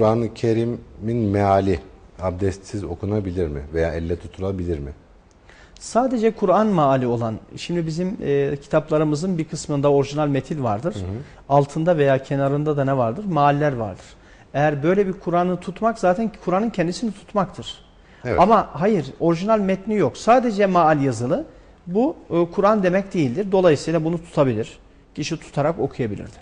Kur'an-ı Kerim'in meali abdestsiz okunabilir mi veya elle tutulabilir mi? Sadece Kur'an maali olan, şimdi bizim e, kitaplarımızın bir kısmında orijinal metil vardır. Altında veya kenarında da ne vardır? Maaller vardır. Eğer böyle bir Kur'an'ı tutmak zaten Kur'an'ın kendisini tutmaktır. Evet. Ama hayır, orijinal metni yok. Sadece maal yazılı. Bu e, Kur'an demek değildir. Dolayısıyla bunu tutabilir. Kişi tutarak okuyabilir de.